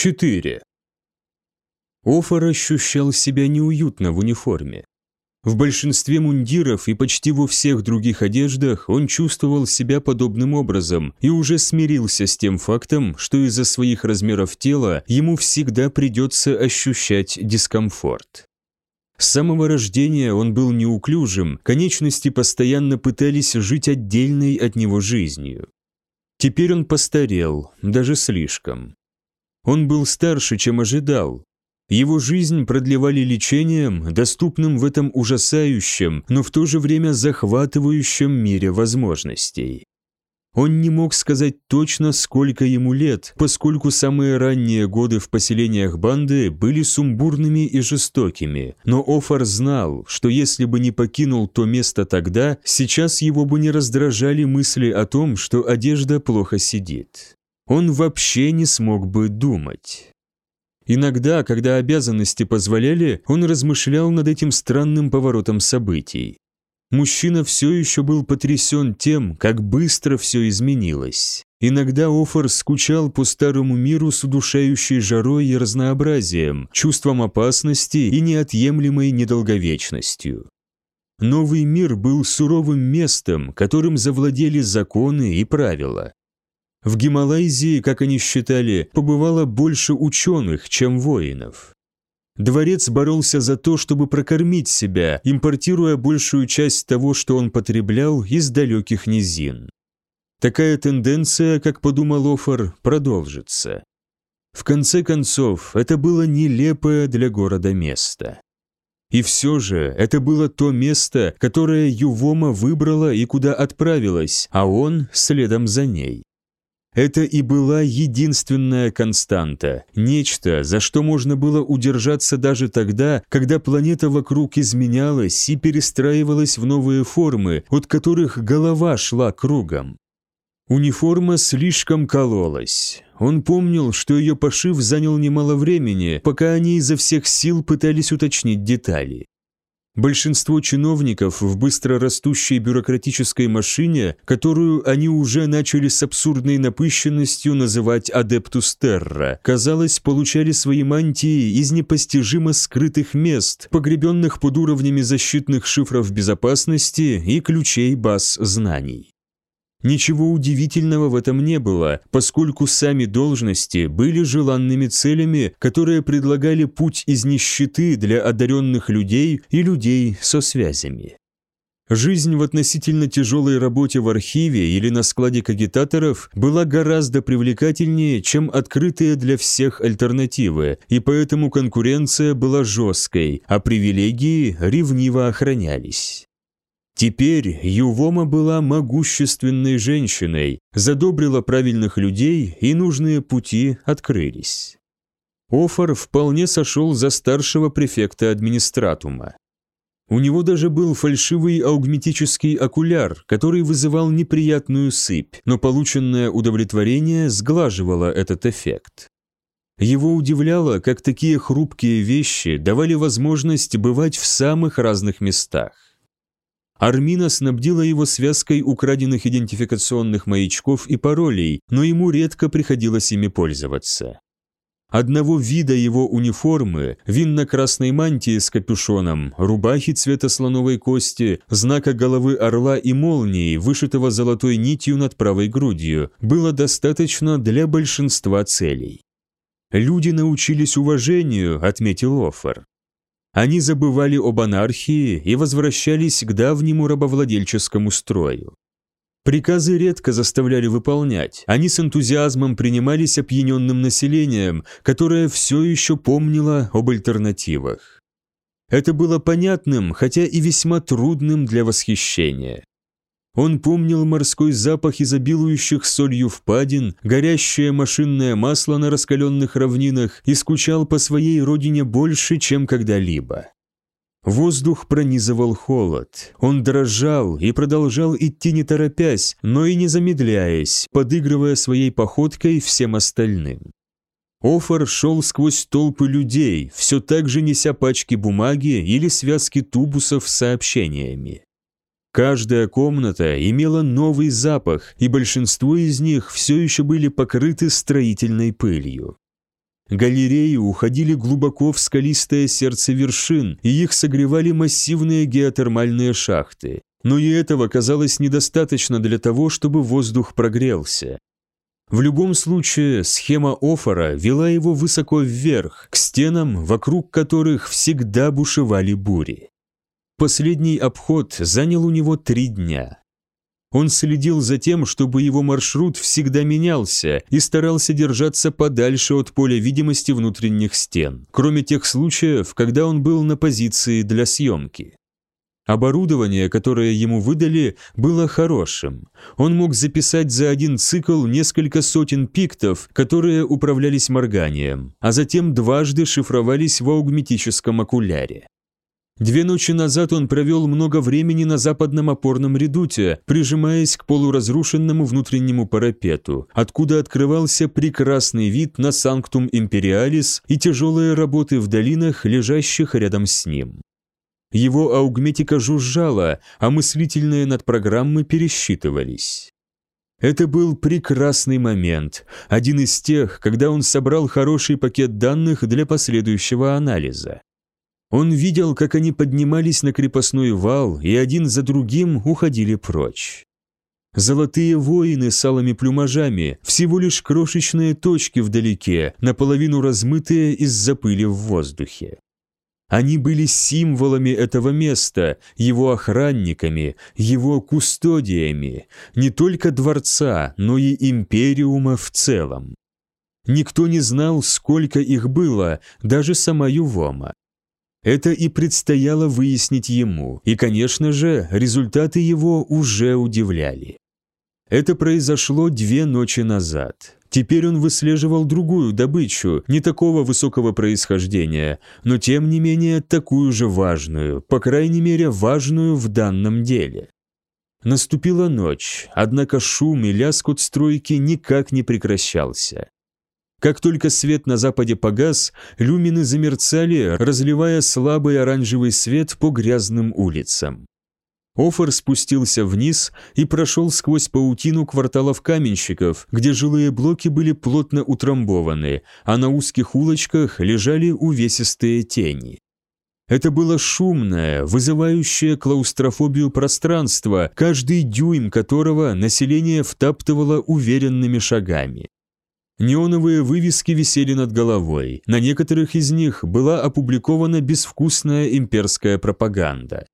4. Офор ощущал себя неуютно в униформе. В большинстве мундиров и почти во всех других одеждах он чувствовал себя подобным образом и уже смирился с тем фактом, что из-за своих размеров тела ему всегда придется ощущать дискомфорт. С самого рождения он был неуклюжим, конечности постоянно пытались жить отдельной от него жизнью. Теперь он постарел, даже слишком. Он был старше, чем ожидал. Его жизнь продлевали лечением, доступным в этом ужасающем, но в то же время захватывающем мире возможностей. Он не мог сказать точно, сколько ему лет, поскольку самые ранние годы в поселениях банды были сумбурными и жестокими, но Офар знал, что если бы не покинул то место тогда, сейчас его бы не раздражали мысли о том, что одежда плохо сидит. Он вообще не смог бы думать. Иногда, когда обязанности позволяли, он размышлял над этим странным поворотом событий. Мужчина все еще был потрясен тем, как быстро все изменилось. Иногда Офор скучал по старому миру с удушающей жарой и разнообразием, чувством опасности и неотъемлемой недолговечностью. Новый мир был суровым местом, которым завладели законы и правила. В Гималайзии, как они считали, побывало больше ученых, чем воинов. Дворец боролся за то, чтобы прокормить себя, импортируя большую часть того, что он потреблял, из далеких низин. Такая тенденция, как подумал Офор, продолжится. В конце концов, это было нелепое для города место. И все же это было то место, которое Ювома выбрала и куда отправилась, а он следом за ней. Это и была единственная константа, нечто, за что можно было удержаться даже тогда, когда планета вокруг изменялась и перестраивалась в новые формы, от которых голова шла кругом. Униформа слишком кололась. Он помнил, что ее пошив занял немало времени, пока они изо всех сил пытались уточнить детали. Большинство чиновников в быстро растущей бюрократической машине, которую они уже начали с абсурдной напыщенностью называть «адептус терра», казалось, получали свои мантии из непостижимо скрытых мест, погребенных под уровнями защитных шифров безопасности и ключей баз знаний. Ничего удивительного в этом не было, поскольку сами должности были желанными целями, которые предлагали путь из нищеты для одаренных людей и людей со связями. Жизнь в относительно тяжелой работе в архиве или на складе кагитаторов была гораздо привлекательнее, чем открытые для всех альтернативы, и поэтому конкуренция была жесткой, а привилегии ревниво охранялись. Теперь Ювома была могущественной женщиной, задобрила правильных людей, и нужные пути открылись. Офор вполне сошел за старшего префекта администратума. У него даже был фальшивый аугметический окуляр, который вызывал неприятную сыпь, но полученное удовлетворение сглаживало этот эффект. Его удивляло, как такие хрупкие вещи давали возможность бывать в самых разных местах. Армина снабдила его связкой украденных идентификационных маячков и паролей, но ему редко приходилось ими пользоваться. Одного вида его униформы, винно-красной мантии с капюшоном, рубахи цвета слоновой кости, знака головы орла и молнии, вышитого золотой нитью над правой грудью, было достаточно для большинства целей. «Люди научились уважению», — отметил Оффер. Они забывали об анархии и возвращались к давнему рабовладельческому строю. Приказы редко заставляли выполнять, они с энтузиазмом принимались опьяненным населением, которое все еще помнило об альтернативах. Это было понятным, хотя и весьма трудным для восхищения. Он помнил морской запах изобилующих солью впадин, горящее машинное масло на раскаленных равнинах и скучал по своей родине больше, чем когда-либо. Воздух пронизывал холод. Он дрожал и продолжал идти не торопясь, но и не замедляясь, подыгрывая своей походкой всем остальным. Офор шел сквозь толпы людей, все так же неся пачки бумаги или связки тубусов с сообщениями. Каждая комната имела новый запах, и большинство из них все еще были покрыты строительной пылью. Галереи уходили глубоко в скалистое сердце вершин, и их согревали массивные геотермальные шахты. Но и этого казалось недостаточно для того, чтобы воздух прогрелся. В любом случае, схема Офора вела его высоко вверх, к стенам, вокруг которых всегда бушевали бури. Последний обход занял у него три дня. Он следил за тем, чтобы его маршрут всегда менялся и старался держаться подальше от поля видимости внутренних стен, кроме тех случаев, когда он был на позиции для съемки. Оборудование, которое ему выдали, было хорошим. Он мог записать за один цикл несколько сотен пиктов, которые управлялись морганием, а затем дважды шифровались в аугметическом окуляре. Две ночи назад он провел много времени на западном опорном редуте, прижимаясь к полуразрушенному внутреннему парапету, откуда открывался прекрасный вид на Санктум Империалис и тяжелые работы в долинах, лежащих рядом с ним. Его аугметика жужжала, а мыслительные надпрограммы пересчитывались. Это был прекрасный момент, один из тех, когда он собрал хороший пакет данных для последующего анализа. Он видел, как они поднимались на крепостной вал и один за другим уходили прочь. Золотые воины с алыми плюмажами, всего лишь крошечные точки вдалеке, наполовину размытые из-за пыли в воздухе. Они были символами этого места, его охранниками, его кустодиями, не только дворца, но и империума в целом. Никто не знал, сколько их было, даже сама Ювома. Это и предстояло выяснить ему, и, конечно же, результаты его уже удивляли. Это произошло две ночи назад. Теперь он выслеживал другую добычу, не такого высокого происхождения, но тем не менее такую же важную, по крайней мере важную в данном деле. Наступила ночь, однако шум и лязг стройки никак не прекращался. Как только свет на западе погас, люмины замерцали, разливая слабый оранжевый свет по грязным улицам. Офор спустился вниз и прошел сквозь паутину кварталов каменщиков, где жилые блоки были плотно утрамбованы, а на узких улочках лежали увесистые тени. Это было шумное, вызывающее клаустрофобию пространство, каждый дюйм которого население втаптывало уверенными шагами. Неоновые вывески висели над головой, на некоторых из них была опубликована безвкусная имперская пропаганда.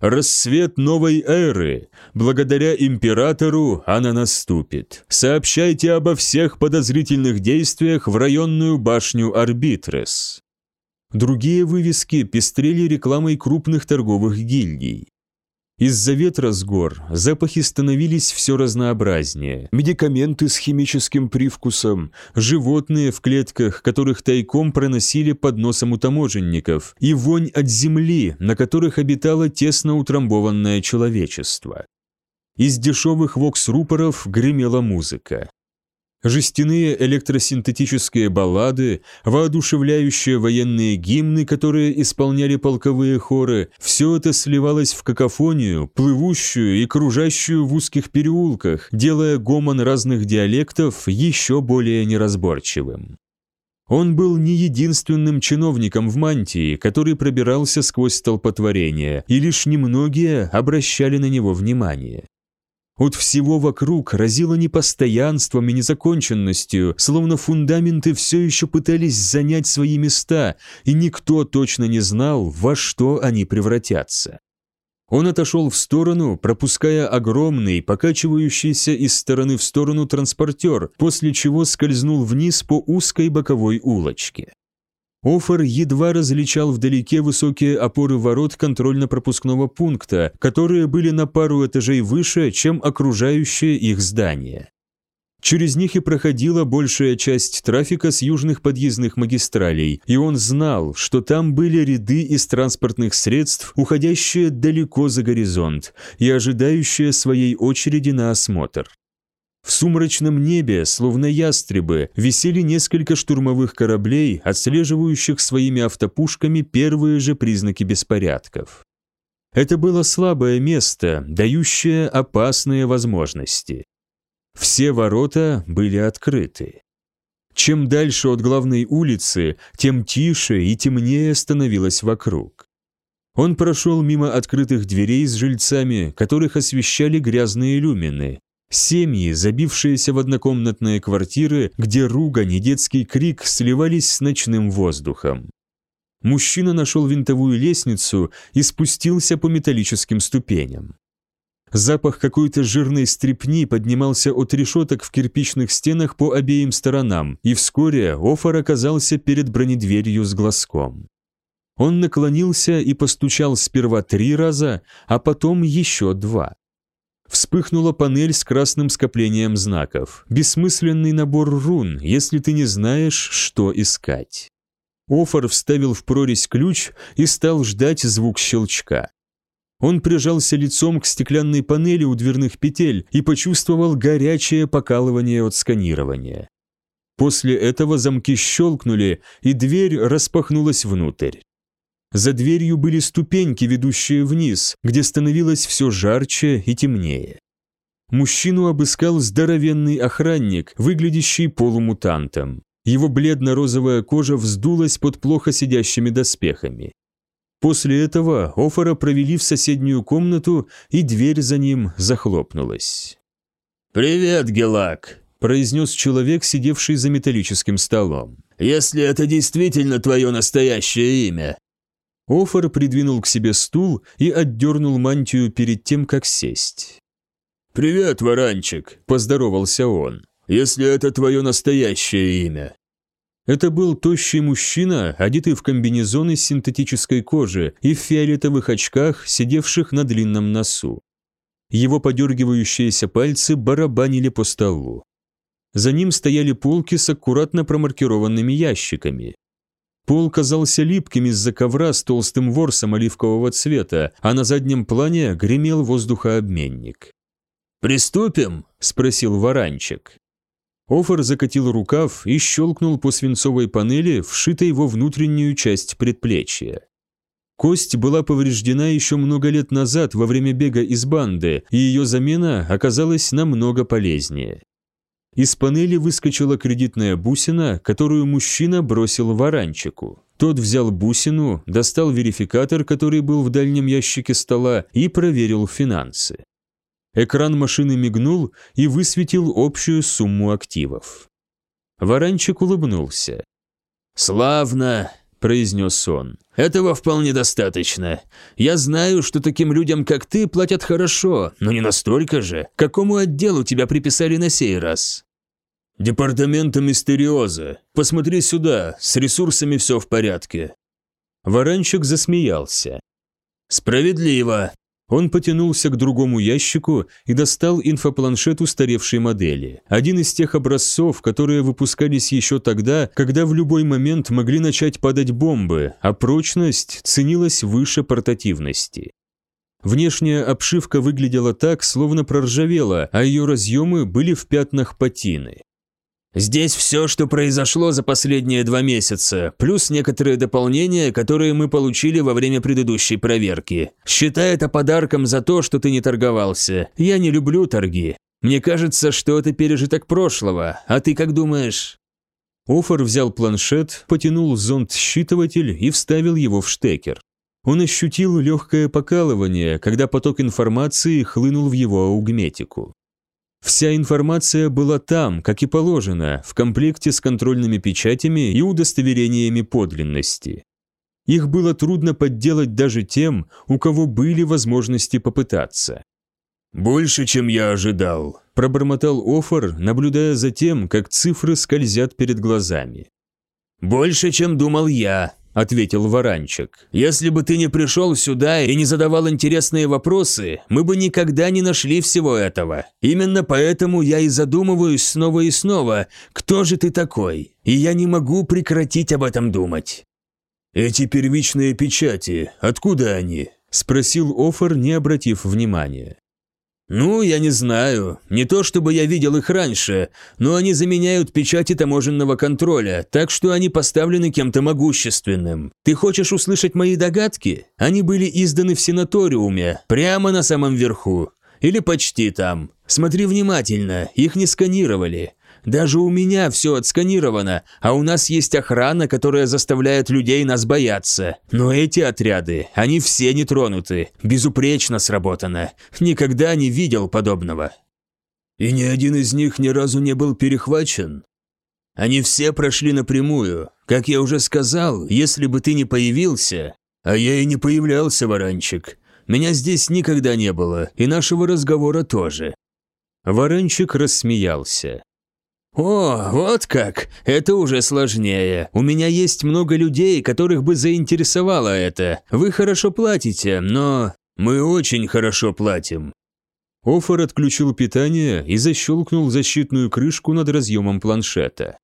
Рассвет новой эры. Благодаря императору она наступит. Сообщайте обо всех подозрительных действиях в районную башню Арбитрес. Другие вывески пестрели рекламой крупных торговых гильдий. Из-за ветра с гор запахи становились все разнообразнее. Медикаменты с химическим привкусом, животные в клетках, которых тайком проносили под носом у таможенников, и вонь от земли, на которых обитало тесно утрамбованное человечество. Из дешевых вокс-рупоров гремела музыка. Жестяные электросинтетические баллады, воодушевляющие военные гимны, которые исполняли полковые хоры, все это сливалось в какофонию, плывущую и кружащую в узких переулках, делая гомон разных диалектов еще более неразборчивым. Он был не единственным чиновником в мантии, который пробирался сквозь столпотворение, и лишь немногие обращали на него внимание. От всего вокруг разило непостоянством и незаконченностью, словно фундаменты все еще пытались занять свои места, и никто точно не знал, во что они превратятся. Он отошел в сторону, пропуская огромный, покачивающийся из стороны в сторону транспортер, после чего скользнул вниз по узкой боковой улочке. Офер едва различал вдалеке высокие опоры ворот контрольно-пропускного пункта, которые были на пару этажей выше, чем окружающее их здание. Через них и проходила большая часть трафика с южных подъездных магистралей, и он знал, что там были ряды из транспортных средств, уходящие далеко за горизонт и ожидающие своей очереди на осмотр. В сумрачном небе, словно ястребы, висели несколько штурмовых кораблей, отслеживающих своими автопушками первые же признаки беспорядков. Это было слабое место, дающее опасные возможности. Все ворота были открыты. Чем дальше от главной улицы, тем тише и темнее становилось вокруг. Он прошел мимо открытых дверей с жильцами, которых освещали грязные люмины. Семьи, забившиеся в однокомнатные квартиры, где ругань и детский крик сливались с ночным воздухом. Мужчина нашел винтовую лестницу и спустился по металлическим ступеням. Запах какой-то жирной стрепни поднимался от решеток в кирпичных стенах по обеим сторонам, и вскоре Офар оказался перед бронедверью с глазком. Он наклонился и постучал сперва три раза, а потом еще два. Вспыхнула панель с красным скоплением знаков. Бессмысленный набор рун, если ты не знаешь, что искать. Офар вставил в прорезь ключ и стал ждать звук щелчка. Он прижался лицом к стеклянной панели у дверных петель и почувствовал горячее покалывание от сканирования. После этого замки щелкнули, и дверь распахнулась внутрь. За дверью были ступеньки, ведущие вниз, где становилось все жарче и темнее. Мужчину обыскал здоровенный охранник, выглядящий полумутантом. Его бледно-розовая кожа вздулась под плохо сидящими доспехами. После этого Офора провели в соседнюю комнату, и дверь за ним захлопнулась. «Привет, Гелак», – произнес человек, сидевший за металлическим столом. «Если это действительно твое настоящее имя». Офор придвинул к себе стул и отдернул мантию перед тем, как сесть. «Привет, Варанчик», – поздоровался он. «Если это твое настоящее имя». Это был тощий мужчина, одетый в комбинезон из синтетической кожи и в фиолетовых очках, сидевших на длинном носу. Его подергивающиеся пальцы барабанили по столу. За ним стояли полки с аккуратно промаркированными ящиками. Пол казался липким из-за ковра с толстым ворсом оливкового цвета, а на заднем плане гремел воздухообменник. «Приступим?» – спросил Варанчик. Офер закатил рукав и щелкнул по свинцовой панели, вшитой во внутреннюю часть предплечья. Кость была повреждена еще много лет назад во время бега из банды, и ее замена оказалась намного полезнее. Из панели выскочила кредитная бусина, которую мужчина бросил варанчику. Тот взял бусину, достал верификатор, который был в дальнем ящике стола, и проверил финансы. Экран машины мигнул и высветил общую сумму активов. Варанчик улыбнулся. «Славно!» – произнес он. «Этого вполне достаточно. Я знаю, что таким людям, как ты, платят хорошо, но не настолько же. Какому отделу тебя приписали на сей раз?» «Департамента Мистериоза. Посмотри сюда, с ресурсами все в порядке». Варанчик засмеялся. «Справедливо. Он потянулся к другому ящику и достал инфопланшет устаревшей модели. Один из тех образцов, которые выпускались еще тогда, когда в любой момент могли начать падать бомбы, а прочность ценилась выше портативности. Внешняя обшивка выглядела так, словно проржавела, а ее разъемы были в пятнах патины. Здесь все, что произошло за последние два месяца, плюс некоторые дополнения, которые мы получили во время предыдущей проверки. Считай это подарком за то, что ты не торговался. Я не люблю торги. Мне кажется, что это пережиток прошлого. А ты как думаешь?» Офор взял планшет, потянул зонд-считыватель и вставил его в штекер. Он ощутил легкое покалывание, когда поток информации хлынул в его аугметику. Вся информация была там, как и положено, в комплекте с контрольными печатями и удостоверениями подлинности. Их было трудно подделать даже тем, у кого были возможности попытаться. «Больше, чем я ожидал», – пробормотал Офор, наблюдая за тем, как цифры скользят перед глазами. «Больше, чем думал я», ответил Варанчик. «Если бы ты не пришел сюда и не задавал интересные вопросы, мы бы никогда не нашли всего этого. Именно поэтому я и задумываюсь снова и снова, кто же ты такой, и я не могу прекратить об этом думать». «Эти первичные печати, откуда они?» – спросил Офер, не обратив внимания. «Ну, я не знаю. Не то чтобы я видел их раньше, но они заменяют печати таможенного контроля, так что они поставлены кем-то могущественным. Ты хочешь услышать мои догадки? Они были изданы в сенаториуме, прямо на самом верху. Или почти там. Смотри внимательно, их не сканировали. Даже у меня все отсканировано, а у нас есть охрана, которая заставляет людей нас бояться. Но эти отряды, они все не тронуты, безупречно сработано. Никогда не видел подобного». «И ни один из них ни разу не был перехвачен?» Они все прошли напрямую. Как я уже сказал, если бы ты не появился... А я и не появлялся, Варанчик. Меня здесь никогда не было, и нашего разговора тоже. Варанчик рассмеялся. «О, вот как! Это уже сложнее. У меня есть много людей, которых бы заинтересовало это. Вы хорошо платите, но...» «Мы очень хорошо платим». Офор отключил питание и защелкнул защитную крышку над разъемом планшета.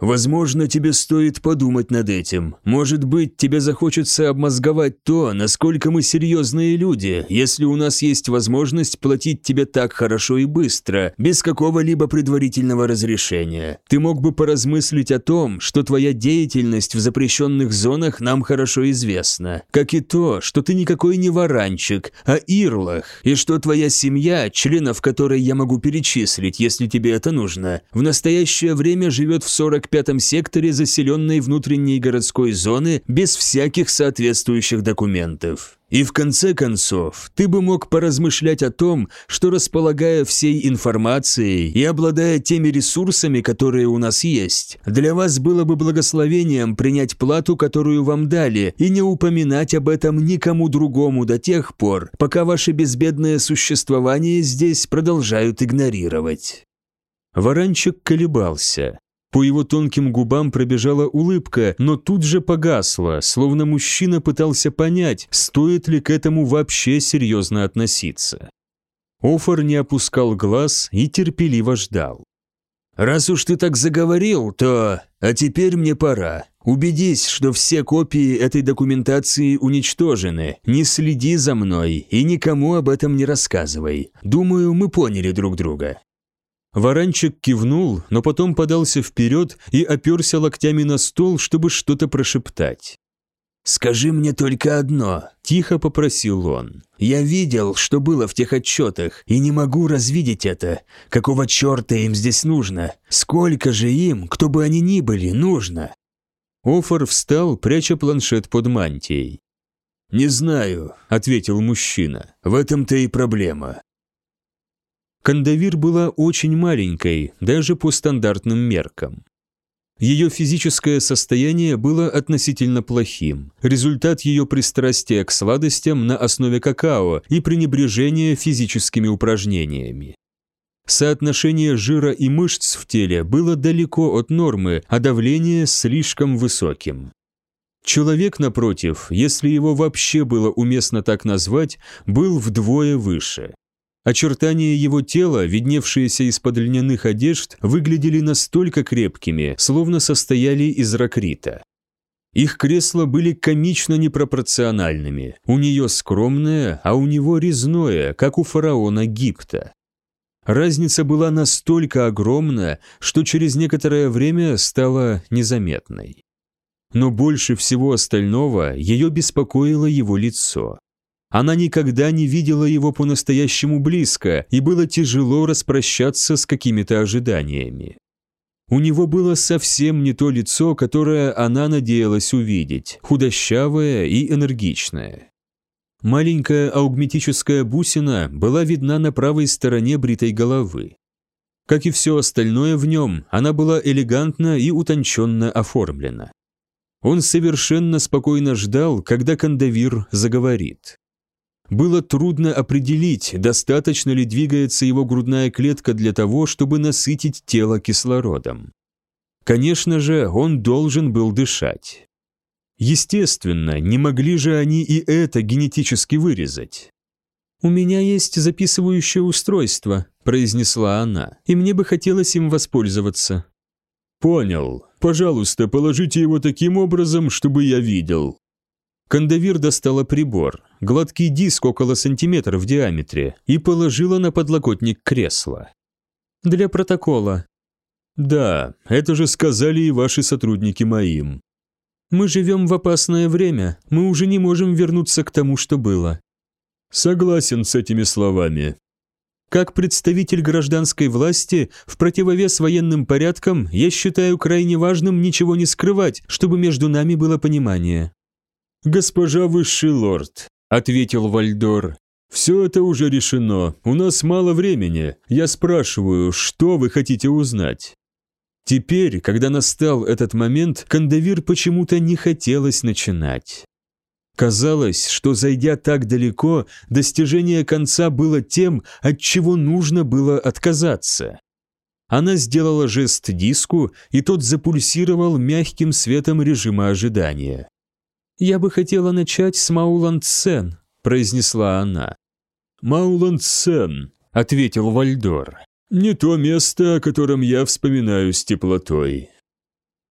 Возможно, тебе стоит подумать над этим. Может быть, тебе захочется обмозговать то, насколько мы серьезные люди, если у нас есть возможность платить тебе так хорошо и быстро, без какого-либо предварительного разрешения. Ты мог бы поразмыслить о том, что твоя деятельность в запрещенных зонах нам хорошо известна, как и то, что ты никакой не варанчик, а ирлах, и что твоя семья, членов которой я могу перечислить, если тебе это нужно, в настоящее время живет в 40 45-м секторе заселенной внутренней городской зоны без всяких соответствующих документов. И в конце концов, ты бы мог поразмышлять о том, что располагая всей информацией и обладая теми ресурсами, которые у нас есть, для вас было бы благословением принять плату, которую вам дали, и не упоминать об этом никому другому до тех пор, пока ваше безбедное существование здесь продолжают игнорировать. Варанчик колебался. По его тонким губам пробежала улыбка, но тут же погасла, словно мужчина пытался понять, стоит ли к этому вообще серьезно относиться. Офор не опускал глаз и терпеливо ждал. «Раз уж ты так заговорил, то... А теперь мне пора. Убедись, что все копии этой документации уничтожены. Не следи за мной и никому об этом не рассказывай. Думаю, мы поняли друг друга». Варанчик кивнул, но потом подался вперед и оперся локтями на стол, чтобы что-то прошептать. «Скажи мне только одно», – тихо попросил он. «Я видел, что было в тех отчетах, и не могу развидеть это. Какого черта им здесь нужно? Сколько же им, кто бы они ни были, нужно?» Офор встал, пряча планшет под мантией. «Не знаю», – ответил мужчина. «В этом-то и проблема. Кандавир была очень маленькой, даже по стандартным меркам. Ее физическое состояние было относительно плохим. Результат ее пристрастия к сладостям на основе какао и пренебрежения физическими упражнениями. Соотношение жира и мышц в теле было далеко от нормы, а давление слишком высоким. Человек, напротив, если его вообще было уместно так назвать, был вдвое выше. Очертания его тела, видневшиеся из-под льняных одежд, выглядели настолько крепкими, словно состояли из ракрита. Их кресла были комично непропорциональными. У нее скромное, а у него резное, как у фараона Гипта. Разница была настолько огромна, что через некоторое время стала незаметной. Но больше всего остального ее беспокоило его лицо. Она никогда не видела его по-настоящему близко, и было тяжело распрощаться с какими-то ожиданиями. У него было совсем не то лицо, которое она надеялась увидеть, худощавое и энергичное. Маленькая аугметическая бусина была видна на правой стороне бритой головы. Как и все остальное в нем, она была элегантно и утонченно оформлена. Он совершенно спокойно ждал, когда Кандавир заговорит. Было трудно определить, достаточно ли двигается его грудная клетка для того, чтобы насытить тело кислородом. Конечно же, он должен был дышать. Естественно, не могли же они и это генетически вырезать. «У меня есть записывающее устройство», – произнесла она, – «и мне бы хотелось им воспользоваться». «Понял. Пожалуйста, положите его таким образом, чтобы я видел». Кандавир достала прибор, гладкий диск около сантиметра в диаметре, и положила на подлокотник кресла. «Для протокола». «Да, это же сказали и ваши сотрудники моим». «Мы живем в опасное время, мы уже не можем вернуться к тому, что было». «Согласен с этими словами». Как представитель гражданской власти, в противовес военным порядкам, я считаю крайне важным ничего не скрывать, чтобы между нами было понимание». «Госпожа высший лорд», — ответил Вальдор, — «все это уже решено, у нас мало времени. Я спрашиваю, что вы хотите узнать?» Теперь, когда настал этот момент, Кандавир почему-то не хотелось начинать. Казалось, что зайдя так далеко, достижение конца было тем, от чего нужно было отказаться. Она сделала жест диску, и тот запульсировал мягким светом режима ожидания. «Я бы хотела начать с Мауланд-Сен», — произнесла она. «Мауланд-Сен», — ответил Вальдор. «Не то место, о котором я вспоминаю с теплотой.